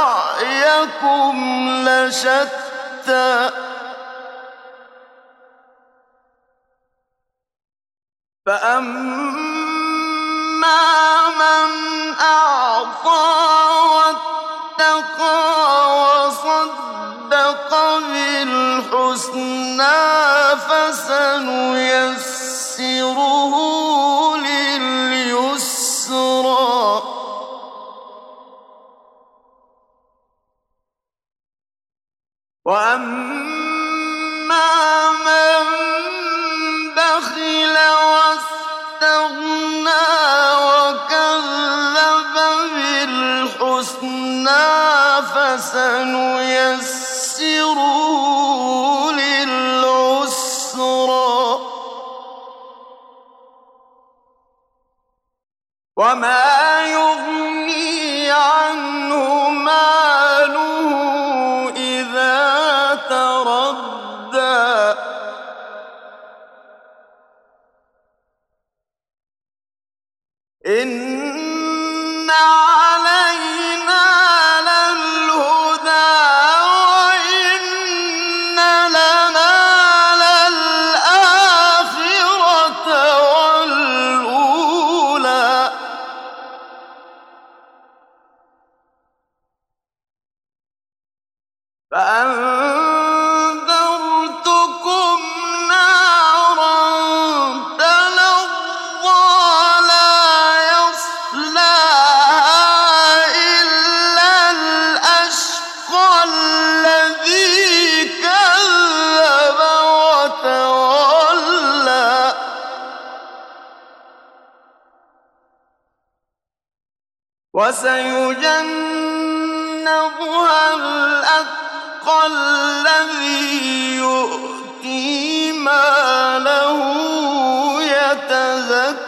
سعيكم لشتى. فأما من أعطى واتقى وصدق بالحسنى فسنيسره وأما من بخل واستغنى وكذب بالحسنى فسنيسره للعسرى. وما يغني إن علينا للهدى وإن لنا للآخرة والأولى فأنذرتكم وسيجنبها الأتقى الذي يؤتي ماله يتزكى.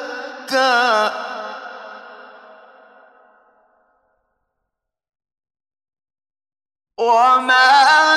وما